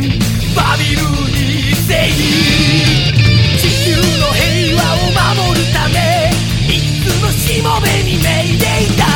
バビルに正義地球の平和を守るためいつもしもべにめいでいた